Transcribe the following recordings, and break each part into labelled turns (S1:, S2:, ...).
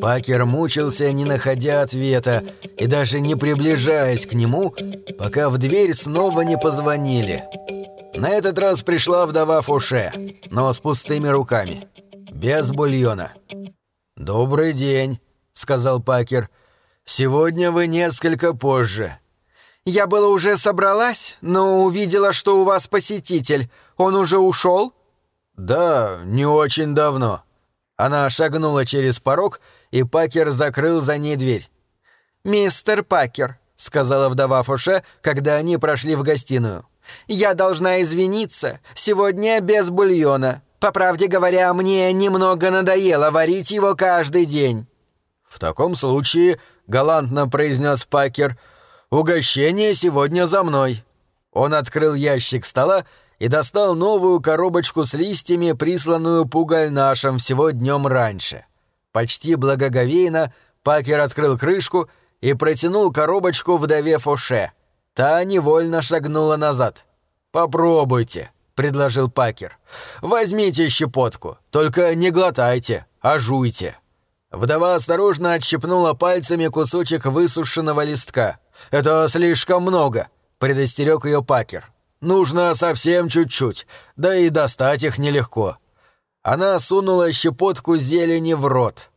S1: Пакер мучился, не находя ответа, и даже не приближаясь к нему, пока в дверь снова не позвонили. На этот раз пришла вдова Фуше, но с пустыми руками. Без бульона. «Добрый день», — сказал Пакер. «Сегодня вы несколько позже».
S2: «Я была уже собралась, но увидела, что у вас посетитель. Он уже ушел?»
S1: «Да, не очень давно». Она шагнула через порог, и Пакер закрыл за ней дверь.
S2: «Мистер Пакер», — сказала вдова Фуше, когда они прошли в гостиную. «Я должна извиниться. Сегодня без бульона. По правде говоря, мне немного надоело варить его каждый день».
S1: «В таком случае», — галантно произнес Пакер, — «угощение сегодня за мной». Он открыл ящик стола и достал новую коробочку с листьями, присланную пугальнашем всего днем раньше. Почти благоговейно Пакер открыл крышку и протянул коробочку вдове Фоше. Та невольно шагнула назад. «Попробуйте», — предложил Пакер. «Возьмите щепотку, только не глотайте, а жуйте». Вдова осторожно отщипнула пальцами кусочек высушенного листка. «Это слишком много», — предостерег ее Пакер. Нужно совсем чуть-чуть, да и достать их нелегко. Она сунула щепотку зелени в рот.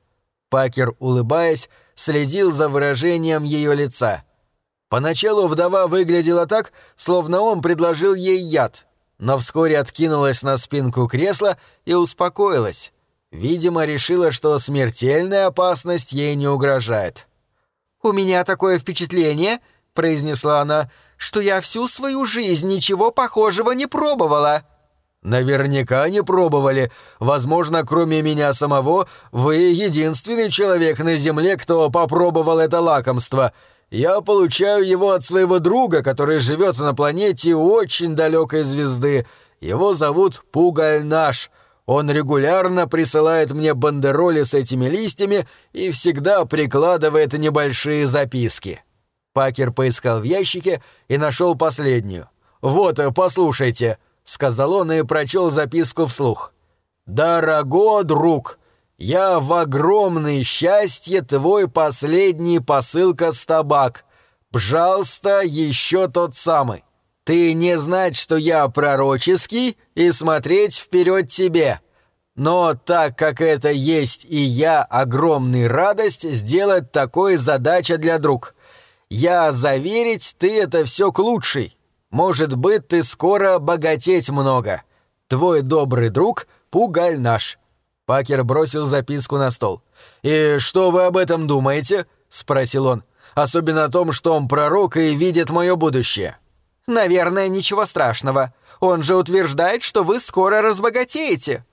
S1: Пакер, улыбаясь, следил за выражением ее лица. Поначалу вдова выглядела так, словно он предложил ей яд, но вскоре откинулась на спинку кресла и успокоилась. Видимо, решила, что смертельная опасность ей не угрожает.
S2: «У меня такое впечатление», — произнесла она, — что я всю свою жизнь ничего похожего не пробовала».
S1: «Наверняка не пробовали. Возможно, кроме меня самого, вы единственный человек на Земле, кто попробовал это лакомство. Я получаю его от своего друга, который живет на планете очень далекой звезды. Его зовут Пугальнаш. Он регулярно присылает мне бандероли с этими листьями и всегда прикладывает небольшие записки». Пакер поискал в ящике и нашел последнюю. «Вот, послушайте», — сказал он и прочел записку вслух. «Дорогой друг, я в огромное счастье твой последний посылка с табак. Пожалуйста, еще тот самый. Ты не знать, что я пророческий, и смотреть вперед тебе. Но так как это есть и я, огромный радость сделать такой задача для друг». Я заверить, ты это все к лучшей. Может быть, ты скоро богатеть много. Твой добрый друг Пугаль наш». Пакер бросил записку на стол. «И что вы об этом думаете?» — спросил он. «Особенно о том, что он пророк и видит мое будущее».
S2: «Наверное, ничего страшного. Он же утверждает, что вы скоро разбогатеете».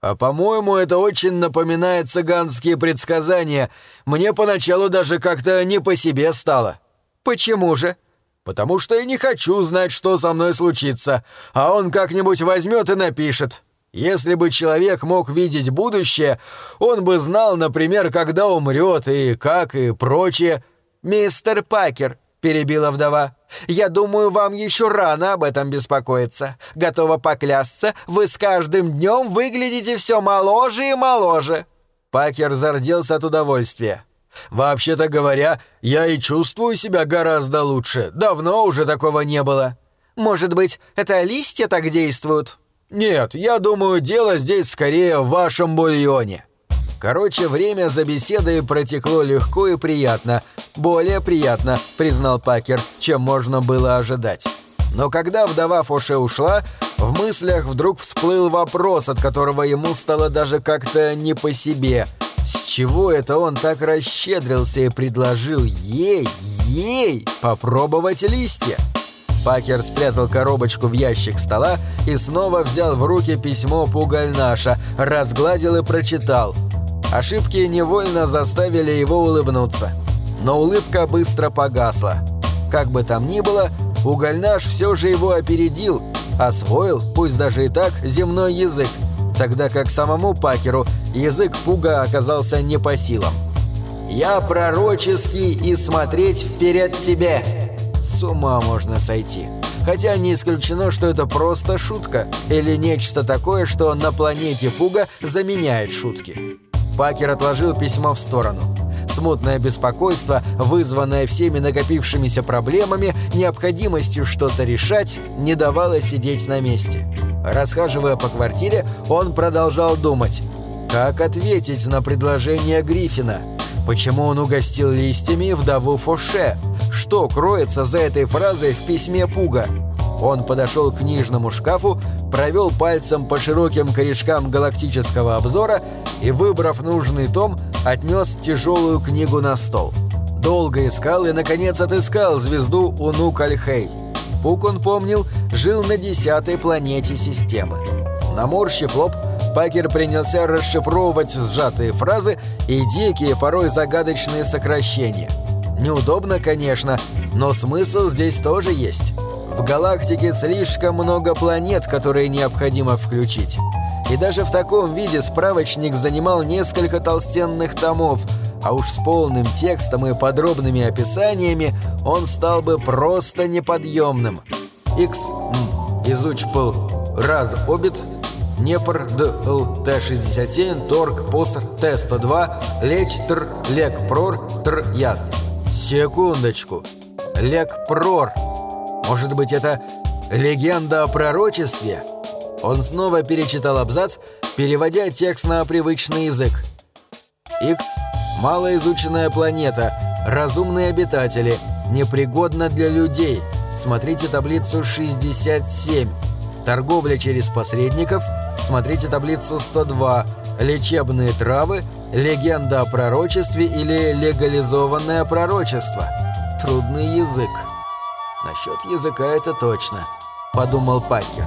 S1: «А по-моему, это очень напоминает цыганские предсказания. Мне поначалу даже как-то не по себе стало».
S2: «Почему же?»
S1: «Потому что я не хочу знать, что со мной случится, а он как-нибудь возьмет и напишет. Если бы человек мог видеть будущее, он бы знал, например, когда умрет и как и прочее».
S2: «Мистер Пакер», — перебила вдова, — «я думаю, вам еще рано об этом беспокоиться. Готова поклясться, вы с каждым днем выглядите все моложе и моложе».
S1: Пакер зарделся от удовольствия. Вообще-то говоря, я и чувствую себя гораздо лучше. Давно уже такого не было.
S2: Может быть, это листья так действуют?
S1: Нет, я думаю, дело здесь скорее в вашем бульоне. Короче, время за беседой протекло легко и приятно. Более приятно, признал Пакер, чем можно было ожидать. Но когда вдова Фоше ушла, в мыслях вдруг всплыл вопрос, от которого ему стало даже как-то не по себе – с чего это он так расщедрился и предложил ей, ей попробовать листья? Пакер спрятал коробочку в ящик стола и снова взял в руки письмо Пугальнаша, разгладил и прочитал. Ошибки невольно заставили его улыбнуться. Но улыбка быстро погасла. Как бы там ни было, Угольнаш все же его опередил, освоил, пусть даже и так, земной язык – тогда как самому Пакеру язык пуга оказался не по силам. «Я пророческий и смотреть вперед тебе!» С ума можно сойти. хотя не исключено, что это просто шутка или нечто такое, что на планете Пуга заменяет шутки. Пакер отложил письмо в сторону. Смутное беспокойство, вызванное всеми накопившимися проблемами, необходимостью что-то решать, не давало сидеть на месте. Расхаживая по квартире, он продолжал думать. Как ответить на предложение Гриффина? Почему он угостил листьями вдову Фоше? Что кроется за этой фразой в письме Пуга? Он подошел к книжному шкафу, провел пальцем по широким корешкам галактического обзора и, выбрав нужный том, отнес тяжелую книгу на стол. Долго искал и, наконец, отыскал звезду Унук-Альхей. Пук, он помнил, жил на десятой планете системы. Наморщив лоб, Пакер принялся расшифровывать сжатые фразы и дикие, порой загадочные сокращения. Неудобно, конечно, но смысл здесь тоже есть. В галактике слишком много планет, которые необходимо включить. И даже в таком виде справочник занимал несколько толстенных томов, а уж с полным текстом и подробными описаниями он стал бы просто неподъемным. X изучпл раз обит Днепр ДЛ Т-67 Торг Поср Т-102 Леч Тр Лек Прор Тр Яс. Секундочку. Лек Прор. Может быть, это легенда о пророчестве? Он снова перечитал абзац, переводя текст на привычный язык. X – малоизученная планета, разумные обитатели, непригодна для людей. Смотрите таблицу 67. Торговля через посредников. Смотрите таблицу 102. Лечебные травы, легенда о пророчестве или легализованное пророчество. Трудный язык. «Насчет языка это точно», — подумал Пакер.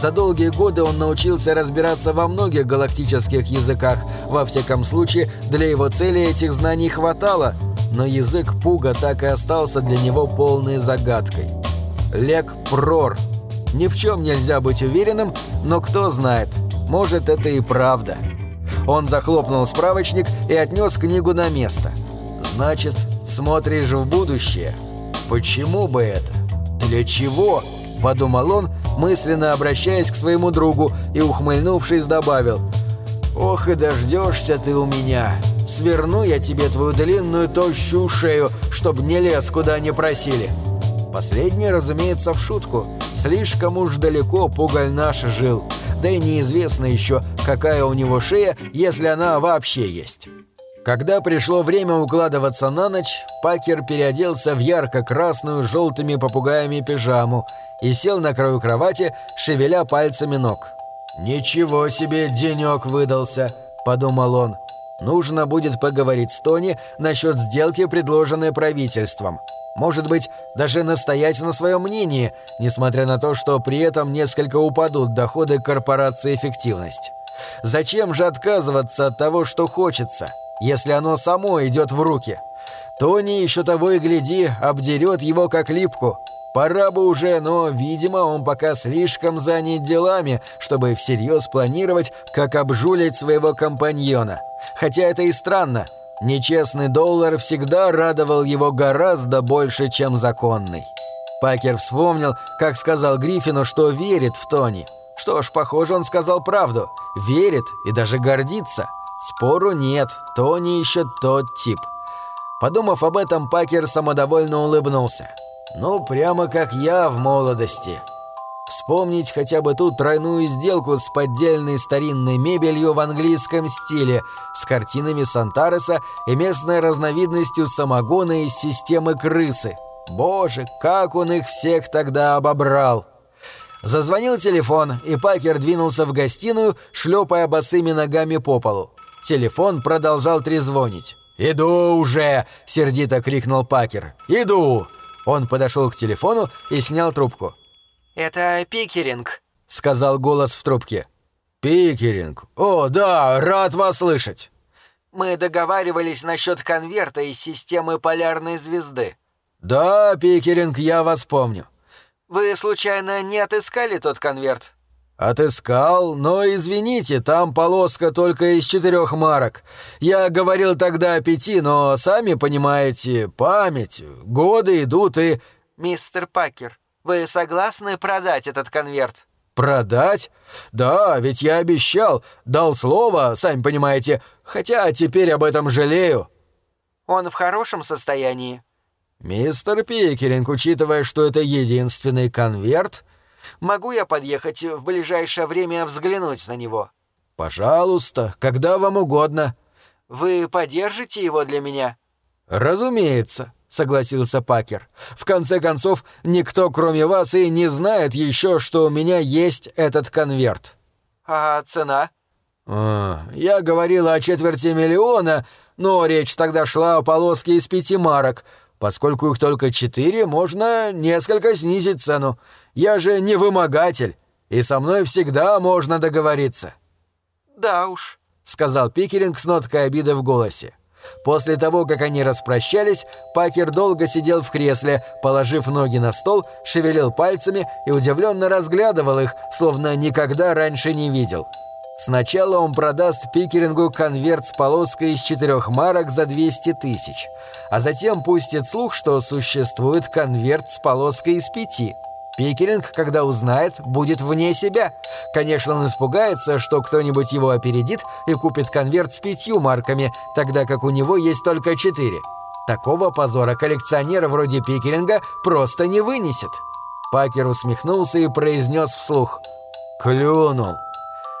S1: За долгие годы он научился разбираться во многих галактических языках, во всяком случае, для его цели этих знаний хватало, но язык Пуга так и остался для него полной загадкой. Лек Прор. Ни в чем нельзя быть уверенным, но кто знает, может это и правда. Он захлопнул справочник и отнес книгу на место. «Значит, смотришь в будущее?» Почему бы это? Для чего? Подумал он, мысленно обращаясь к своему другу и, ухмыльнувшись, добавил «Ох и дождешься ты у меня! Сверну я тебе твою длинную тощую шею, чтоб не лез, куда не просили!» Последнее, разумеется, в шутку. Слишком уж далеко Пугаль наш жил. Да и неизвестно еще, какая у него шея, если она вообще есть. Когда пришло время укладываться на ночь, Пакер переоделся в ярко-красную с желтыми попугаями пижаму и сел на краю кровати, шевеля пальцами ног. «Ничего себе денек выдался», — подумал он. «Нужно будет поговорить с Тони насчет сделки, предложенной правительством. Может быть, даже настоять на своем мнении, несмотря на то, что при этом несколько упадут доходы корпорации «Эффективность». Зачем же отказываться от того, что хочется?» Если оно само идет в руки. Тони еще того и гляди, обдерет его как липку. Пора бы уже, но, видимо, он пока слишком занят делами, чтобы всерьез планировать, как обжулить своего компаньона. Хотя это и странно. Нечестный доллар всегда радовал его гораздо больше, чем законный. Пакер вспомнил, как сказал Гриффину, что верит в Тони. Что ж, похоже, он сказал правду. Верит и даже гордится. Спору нет, Тони еще тот тип. Подумав об этом, Пакер самодовольно улыбнулся. Ну, прямо как я в молодости. Вспомнить хотя бы ту тройную сделку с поддельной старинной мебелью в английском стиле, с картинами Сантареса и местной разновидностью самогона из системы крысы. Боже, как он их всех тогда обобрал! Зазвонил телефон, и Пакер двинулся в гостиную, шлепая босыми ногами по полу. Телефон продолжал трезвонить. «Иду уже!» — сердито крикнул Пакер. «Иду!» Он подошел к телефону и снял трубку.
S2: «Это Пикеринг», —
S1: сказал голос в трубке. «Пикеринг? О, да, рад вас слышать!»
S2: «Мы договаривались насчет конверта из системы полярной звезды».
S1: «Да, Пикеринг, я вас помню».
S2: «Вы, случайно, не отыскали тот конверт?»
S1: «Отыскал, но извините, там полоска только из четырех марок. Я говорил тогда о пяти, но, сами понимаете, память, годы идут и...»
S2: «Мистер Пакер, Вы согласны продать этот конверт?»
S1: «Продать? Да, ведь я обещал, дал слово, сами понимаете, хотя теперь об этом жалею».
S2: «Он в хорошем состоянии?»
S1: «Мистер Пикеринг, учитывая, что это единственный конверт...»
S2: «Могу я подъехать в ближайшее время взглянуть на него?»
S1: «Пожалуйста, когда вам угодно».
S2: «Вы подержите его для меня?»
S1: «Разумеется», — согласился Пакер. «В конце концов, никто, кроме вас, и не знает еще, что у меня есть этот конверт».
S2: «А цена?»
S1: а, «Я говорил о четверти миллиона, но речь тогда шла о полоске из пяти марок. Поскольку их только четыре, можно несколько снизить цену. Я же не вымогатель, и со мной всегда можно договориться».
S2: «Да уж», —
S1: сказал Пикеринг с ноткой обиды в голосе. После того, как они распрощались, Пакер долго сидел в кресле, положив ноги на стол, шевелил пальцами и удивленно разглядывал их, словно никогда раньше не видел. Сначала он продаст Пикерингу конверт с полоской из четырех марок за 200 тысяч, а затем пустит слух, что существует конверт с полоской из пяти – Пикеринг, когда узнает, будет вне себя. Конечно, он испугается, что кто-нибудь его опередит и купит конверт с пятью марками, тогда как у него есть только четыре. Такого позора коллекционера вроде Пикеринга просто не вынесет. Пакер усмехнулся и произнес вслух. «Клюнул».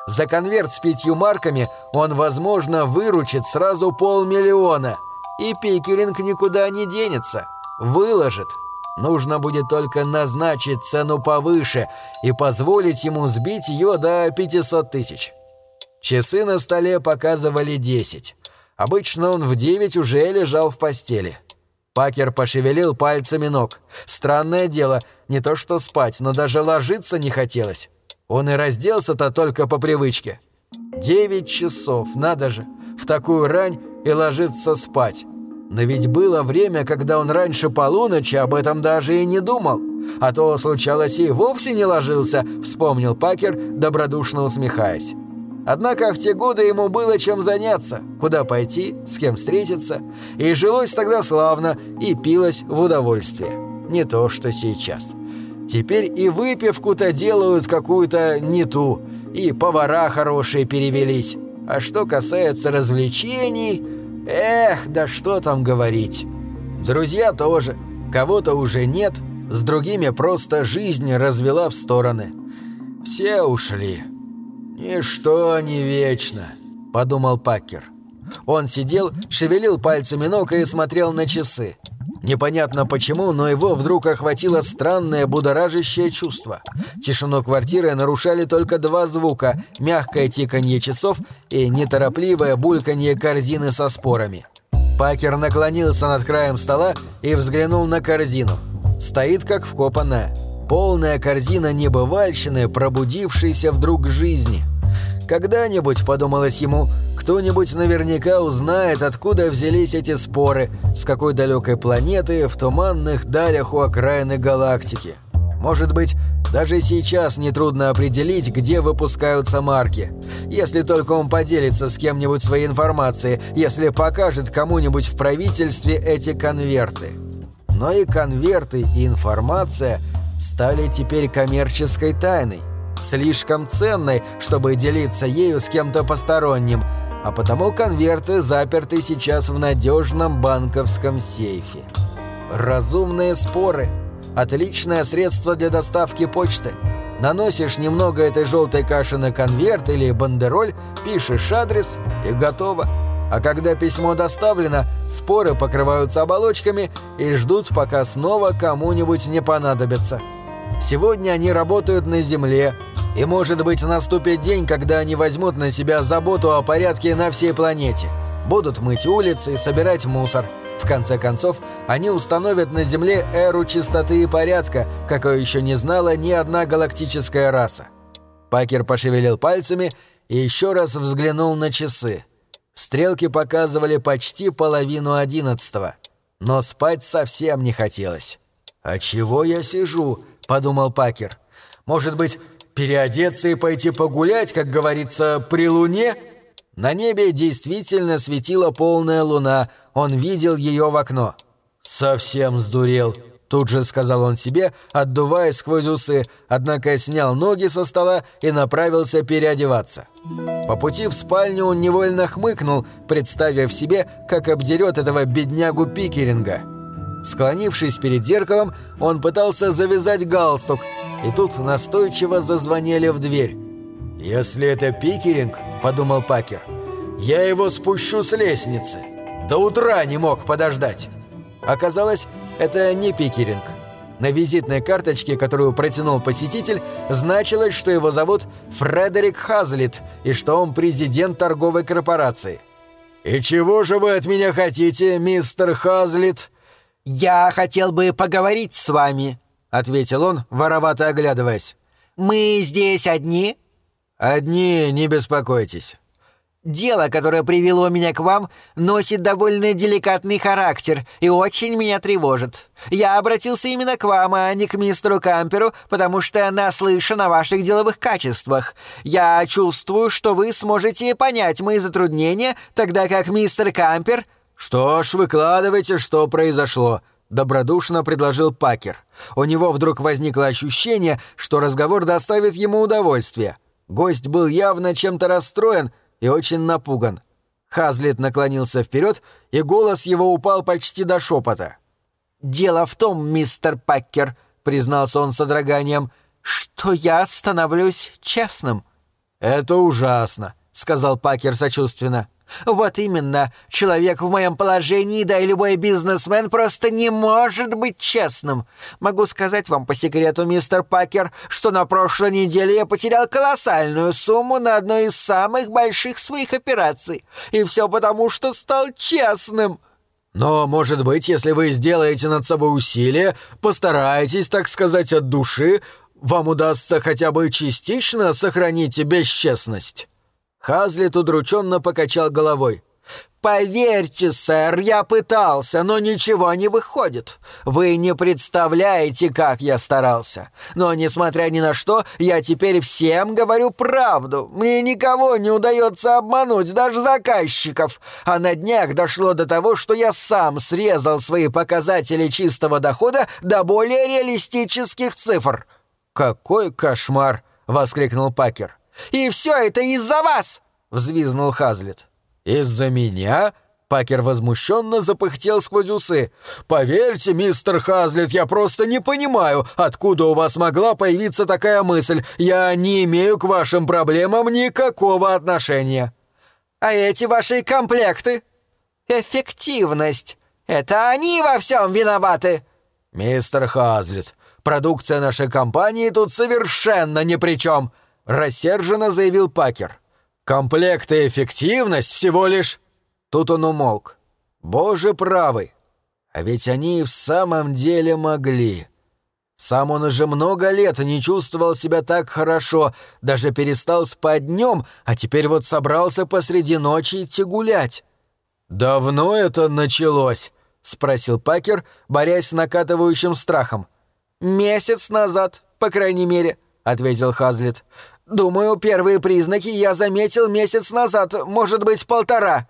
S1: За конверт с пятью марками он, возможно, выручит сразу полмиллиона. И Пикеринг никуда не денется. Выложит. Нужно будет только назначить цену повыше и позволить ему сбить ее до 500 тысяч. Часы на столе показывали 10. Обычно он в 9 уже лежал в постели. Пакер пошевелил пальцами ног. Странное дело, не то что спать, но даже ложиться не хотелось. Он и разделся-то только по привычке. Девять часов, надо же, в такую рань и ложиться спать. Но ведь было время, когда он раньше полуночи об этом даже и не думал. А то случалось и вовсе не ложился, вспомнил Пакер, добродушно усмехаясь. Однако в те годы ему было чем заняться, куда пойти, с кем встретиться, и жилось тогда славно, и пилось в удовольствие. Не то, что сейчас. Теперь и выпивку-то делают какую-то не ту, и повара хорошие перевелись. А что касается развлечений... Эх, да что там говорить. Друзья тоже. Кого-то уже нет, с другими просто жизнь развела в стороны. Все ушли. Ничто не вечно, подумал Пакер. Он сидел, шевелил пальцами ног и смотрел на часы. Непонятно почему, но его вдруг охватило странное будоражащее чувство. Тишину квартиры нарушали только два звука – мягкое тиканье часов и неторопливое бульканье корзины со спорами. Пакер наклонился над краем стола и взглянул на корзину. Стоит как вкопанная. Полная корзина небывальщины, пробудившейся вдруг к жизни. Когда-нибудь, подумалось ему, кто-нибудь наверняка узнает, откуда взялись эти споры, с какой далекой планеты в туманных далях у окраины галактики. Может быть, даже сейчас нетрудно определить, где выпускаются марки. Если только он поделится с кем-нибудь своей информацией, если покажет кому-нибудь в правительстве эти конверты. Но и конверты, и информация стали теперь коммерческой тайной слишком ценной, чтобы делиться ею с кем-то посторонним, а потому конверты заперты сейчас в надежном банковском сейфе. Разумные споры. Отличное средство для доставки почты. Наносишь немного этой желтой каши на конверт или бандероль, пишешь адрес и готово. А когда письмо доставлено, споры покрываются оболочками и ждут, пока снова кому-нибудь не понадобится. Сегодня они работают на Земле, и, может быть, наступит день, когда они возьмут на себя заботу о порядке на всей планете. Будут мыть улицы и собирать мусор. В конце концов, они установят на Земле эру чистоты и порядка, какой еще не знала ни одна галактическая раса. Пакер пошевелил пальцами и еще раз взглянул на часы. Стрелки показывали почти половину одиннадцатого. Но спать совсем не хотелось. «А чего я сижу?» – подумал Пакер. «Может быть, переодеться и пойти погулять, как говорится, при луне? На небе действительно светила полная луна, он видел ее в окно. Совсем сдурел. Тут же сказал он себе, отдувая сквозь усы, однако снял ноги со стола и направился переодеваться. По пути в спальню он невольно хмыкнул, представив себе, как обдерет этого беднягу Пикеринга. Склонившись перед зеркалом, он пытался завязать галстук, и тут настойчиво зазвонили в дверь. «Если это Пикеринг», — подумал Пакер, — «я его спущу с лестницы. До утра не мог подождать». Оказалось, это не Пикеринг. На визитной карточке, которую протянул посетитель, значилось, что его зовут Фредерик Хазлит и что он президент торговой корпорации. «И чего же вы от меня хотите, мистер Хазлит?»
S2: «Я хотел бы поговорить с вами», — ответил он, воровато оглядываясь. «Мы здесь одни?»
S1: «Одни, не беспокойтесь.
S2: Дело, которое привело меня к вам, носит довольно деликатный характер и очень меня тревожит. Я обратился именно к вам, а не к мистеру Камперу, потому что наслышан о ваших деловых качествах. Я чувствую, что вы сможете понять мои затруднения, тогда как мистер Кампер...»
S1: «Что ж, выкладывайте, что произошло», — добродушно предложил Пакер. У него вдруг возникло ощущение, что разговор доставит ему удовольствие. Гость был явно чем-то расстроен, и очень напуган. Хазлет наклонился вперед, и голос его упал почти до шепота.
S2: «Дело в том, мистер Паккер», — признался он с содроганием, — «что я становлюсь честным».
S1: «Это ужасно», — сказал Пакер сочувственно.
S2: «Вот именно. Человек в моем положении, да и любой бизнесмен просто не может быть честным. Могу сказать вам по секрету, мистер Пакер, что на прошлой неделе я потерял колоссальную сумму на одной из самых больших своих операций. И все потому, что стал честным».
S1: «Но, может быть, если вы сделаете над собой усилие, постараетесь, так сказать, от души, вам удастся хотя бы частично сохранить бесчестность». Хазлит удрученно покачал головой.
S2: «Поверьте, сэр, я пытался, но ничего не выходит. Вы не представляете, как я старался. Но, несмотря ни на что, я теперь всем говорю правду. Мне никого не удается обмануть, даже заказчиков. А на днях дошло до того, что я сам срезал свои показатели чистого дохода до более реалистических цифр».
S1: «Какой кошмар!» — воскликнул Пакер.
S2: И все это из-за вас!» — взвизнул Хазлет.
S1: «Из-за меня?» Пакер возмущенно запыхтел сквозь усы. «Поверьте, мистер Хазлет, я просто не понимаю, откуда у вас могла появиться такая мысль. Я не имею к вашим проблемам никакого отношения».
S2: «А эти ваши комплекты?» «Эффективность. Это они во всем виноваты».
S1: «Мистер Хазлет, продукция нашей компании тут совершенно ни при чем рассерженно заявил Пакер. «Комплект и эффективность всего лишь...» Тут он умолк. «Боже правый! А ведь они в самом деле могли...» Сам он уже много лет не чувствовал себя так хорошо, даже перестал спать днем, а теперь вот собрался посреди ночи идти гулять. «Давно это началось?» — спросил Пакер, борясь с накатывающим страхом.
S2: «Месяц назад, по крайней мере», — ответил Хазлет. Думаю, первые признаки я заметил месяц назад, может быть, полтора».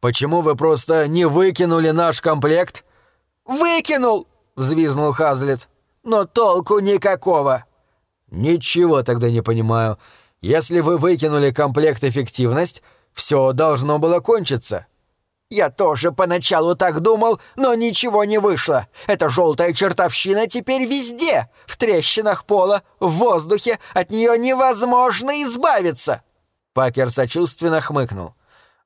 S1: «Почему вы просто не выкинули наш комплект?»
S2: «Выкинул!» — взвизнул Хазлет. «Но толку никакого».
S1: «Ничего тогда не понимаю. Если вы выкинули комплект эффективность, все должно было кончиться».
S2: «Я тоже поначалу так думал, но ничего не вышло. Эта желтая чертовщина теперь везде. В трещинах пола, в воздухе. От нее невозможно избавиться».
S1: Пакер сочувственно хмыкнул.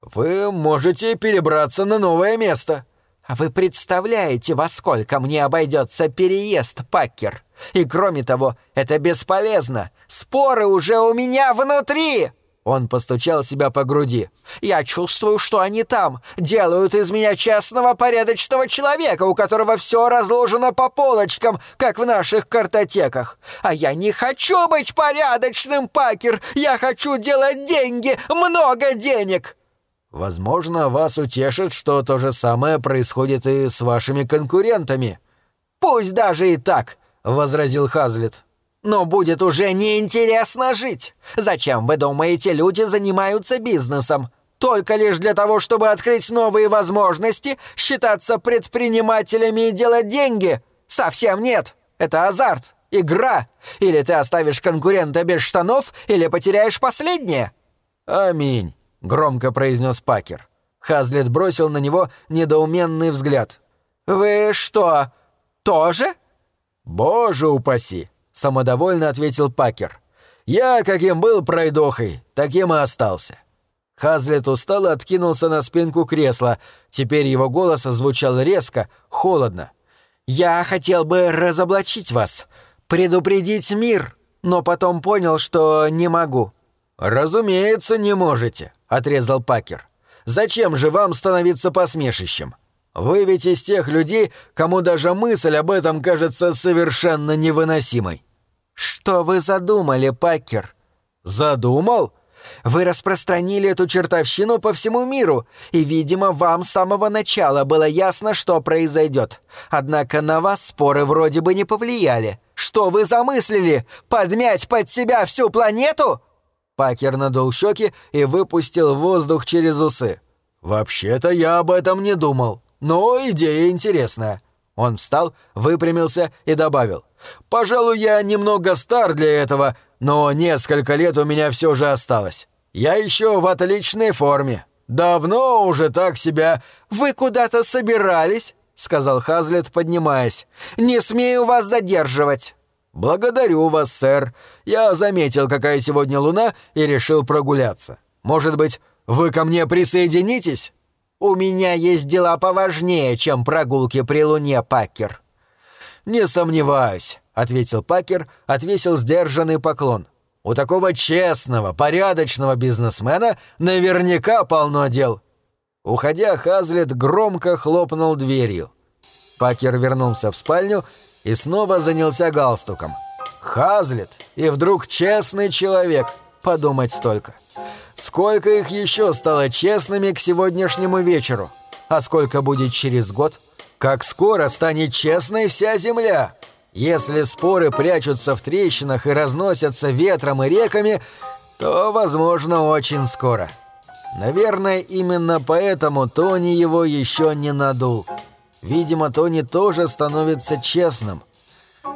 S1: «Вы можете перебраться на новое место».
S2: «А вы представляете, во сколько мне обойдется переезд, Пакер? И кроме того, это бесполезно. Споры уже у меня внутри!» Он постучал себя по груди. «Я чувствую, что они там. Делают из меня честного, порядочного человека, у которого все разложено по полочкам, как в наших картотеках. А я не хочу быть порядочным, Пакер. Я хочу делать деньги, много денег!»
S1: «Возможно, вас утешит, что то же самое происходит и с вашими конкурентами».
S2: «Пусть даже и так», — возразил Хазлет. Но будет уже неинтересно жить. Зачем, вы думаете, люди занимаются бизнесом? Только лишь для того, чтобы открыть новые возможности, считаться предпринимателями и делать деньги? Совсем нет. Это азарт, игра. Или ты оставишь конкурента без штанов, или потеряешь последнее».
S1: «Аминь», — громко произнес Пакер. Хазлет бросил на него недоуменный взгляд.
S2: «Вы что, тоже?»
S1: «Боже упаси!» — самодовольно ответил Пакер. «Я, каким был пройдохой, таким и остался». Хазлет устало откинулся на спинку кресла. Теперь его голос звучал резко, холодно.
S2: «Я хотел бы разоблачить вас, предупредить мир, но потом понял, что не могу».
S1: «Разумеется, не можете», — отрезал Пакер. «Зачем же вам становиться посмешищем? Вы ведь из тех людей, кому даже мысль об этом кажется совершенно невыносимой».
S2: «Что вы задумали, Пакер?»
S1: «Задумал?»
S2: Вы распространили эту чертовщину по всему миру, и, видимо, вам с самого начала было ясно, что произойдет. Однако на вас споры вроде бы не повлияли. Что вы замыслили? Подмять под себя всю планету?»
S1: Пакер надул щеки и выпустил воздух через усы. «Вообще-то я об этом не думал, но идея интересная». Он встал, выпрямился и добавил. «Пожалуй, я немного стар для этого, но несколько лет у меня все же осталось. Я еще в отличной форме. Давно уже так себя...
S2: Вы куда-то собирались? сказал Хазлет, поднимаясь. Не смею вас задерживать.
S1: Благодарю вас, сэр. Я заметил, какая сегодня луна, и решил прогуляться. Может быть, вы ко мне присоединитесь?
S2: У меня есть дела поважнее, чем прогулки при луне, Пакер.
S1: Не сомневаюсь. — ответил Пакер, отвесил сдержанный поклон. «У такого честного, порядочного бизнесмена наверняка полно дел». Уходя, Хазлет громко хлопнул дверью. Пакер вернулся в спальню и снова занялся галстуком. «Хазлет! И вдруг честный человек!» Подумать столько. Сколько их еще стало честными к сегодняшнему вечеру? А сколько будет через год? Как скоро станет честной вся земля? Если споры прячутся в трещинах и разносятся ветром и реками, то, возможно, очень скоро. Наверное, именно поэтому Тони его еще не надул. Видимо, Тони тоже становится честным.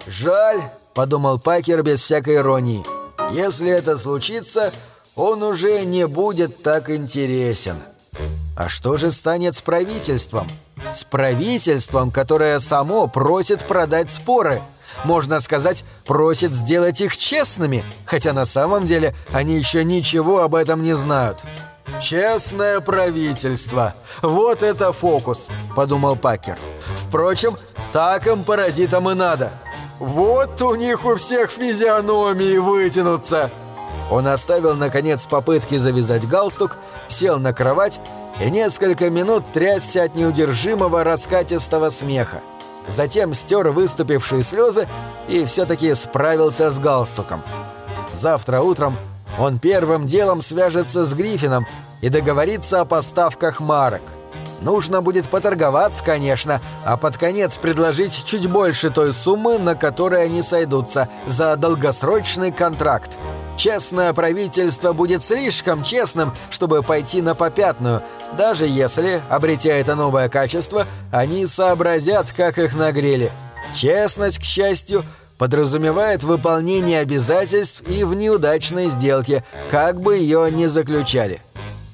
S1: «Жаль», — подумал Пакер без всякой иронии, — «если это случится, он уже не будет так интересен». А что же станет с правительством? С правительством, которое само просит продать споры. Можно сказать, просит сделать их честными, хотя на самом деле они еще ничего об этом не знают. «Честное правительство. Вот это фокус», — подумал Пакер. «Впрочем, так им паразитам и надо. Вот у них у всех физиономии вытянутся». Он оставил, наконец, попытки завязать галстук, сел на кровать и несколько минут трясся от неудержимого раскатистого смеха. Затем стер выступившие слезы и все-таки справился с галстуком. Завтра утром он первым делом свяжется с Гриффином и договорится о поставках марок. Нужно будет поторговаться, конечно, а под конец предложить чуть больше той суммы, на которой они сойдутся, за долгосрочный контракт. Честное правительство будет слишком честным, чтобы пойти на попятную, даже если, обретя это новое качество, они сообразят, как их нагрели. Честность, к счастью, подразумевает выполнение обязательств и в неудачной сделке, как бы ее ни заключали.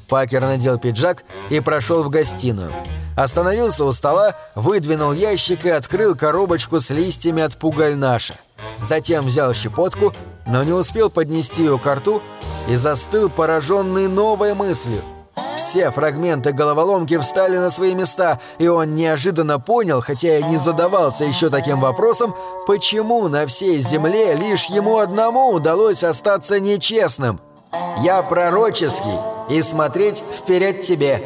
S1: Пакер надел пиджак и прошел в гостиную. Остановился у стола, выдвинул ящик и открыл коробочку с листьями от пугальнаша. Затем взял щепотку, но не успел поднести ее к рту и застыл пораженный новой мыслью. Все фрагменты головоломки встали на свои места, и он неожиданно понял, хотя и не задавался еще таким вопросом, почему на всей земле лишь ему одному удалось остаться нечестным. «Я пророческий, и смотреть вперед тебе».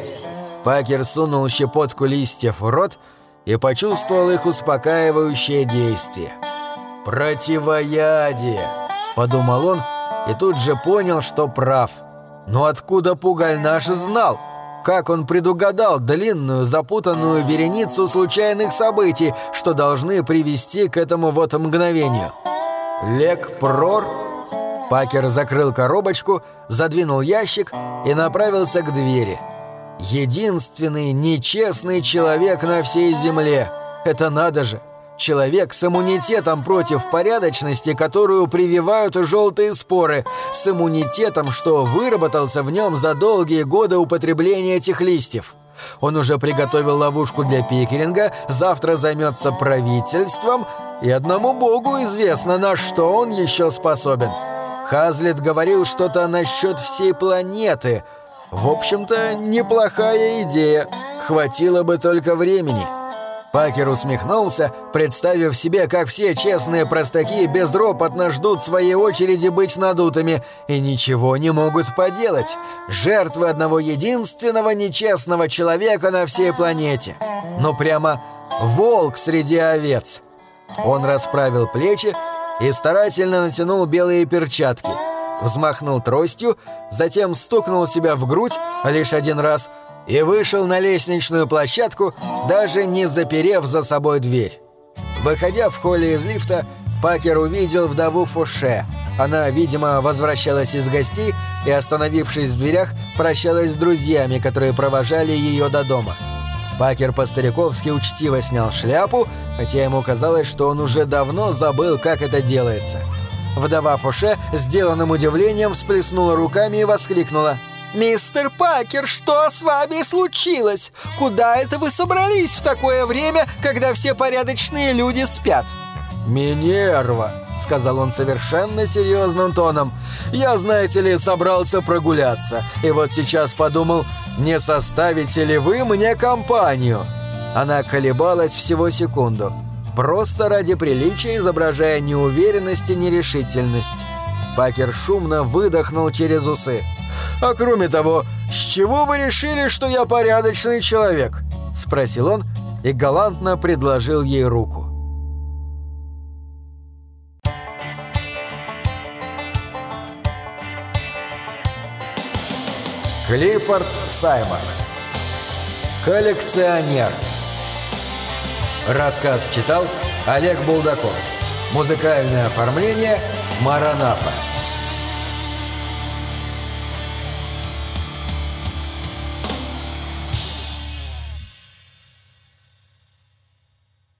S1: Пакер сунул щепотку листьев в рот и почувствовал их успокаивающее действие. «Противоядие!» – подумал он и тут же понял, что прав. Но откуда Пугаль наш знал? Как он предугадал длинную, запутанную вереницу случайных событий, что должны привести к этому вот мгновению? Лек Прор? Пакер закрыл коробочку, задвинул ящик и направился к двери. Единственный нечестный человек на всей земле. Это надо же! Человек с иммунитетом против порядочности, которую прививают желтые споры, с иммунитетом, что выработался в нем за долгие годы употребления этих листьев. Он уже приготовил ловушку для Пикеринга, завтра займется правительством, и одному богу известно, на что он еще способен. Хазлет говорил что-то насчет всей планеты. В общем-то, неплохая идея. Хватило бы только времени. Пакер усмехнулся, представив себе, как все честные простаки безропотно ждут своей очереди быть надутыми и ничего не могут поделать. Жертвы одного единственного нечестного человека на всей планете. Ну прямо волк среди овец. Он расправил плечи и старательно натянул белые перчатки. Взмахнул тростью, затем стукнул себя в грудь лишь один раз – и вышел на лестничную площадку, даже не заперев за собой дверь. Выходя в холле из лифта, Пакер увидел вдову Фуше. Она, видимо, возвращалась из гостей и, остановившись в дверях, прощалась с друзьями, которые провожали ее до дома. Пакер по-стариковски учтиво снял шляпу, хотя ему казалось, что он уже давно забыл, как это делается. Вдова Фуше, сделанным удивлением, всплеснула руками и воскликнула – «Мистер Пакер, что с вами случилось? Куда это вы собрались в такое время, когда все порядочные люди спят?» «Минерва», — сказал он совершенно серьезным тоном. «Я, знаете ли, собрался прогуляться, и вот сейчас подумал, не составите ли вы мне компанию?» Она колебалась всего секунду, просто ради приличия изображая неуверенность и нерешительность. Пакер шумно выдохнул через усы. А кроме того, с чего вы решили, что я порядочный человек?» – спросил он и галантно предложил ей руку. Клиффорд Саймон Коллекционер Рассказ читал Олег Булдаков Музыкальное оформление Маранафа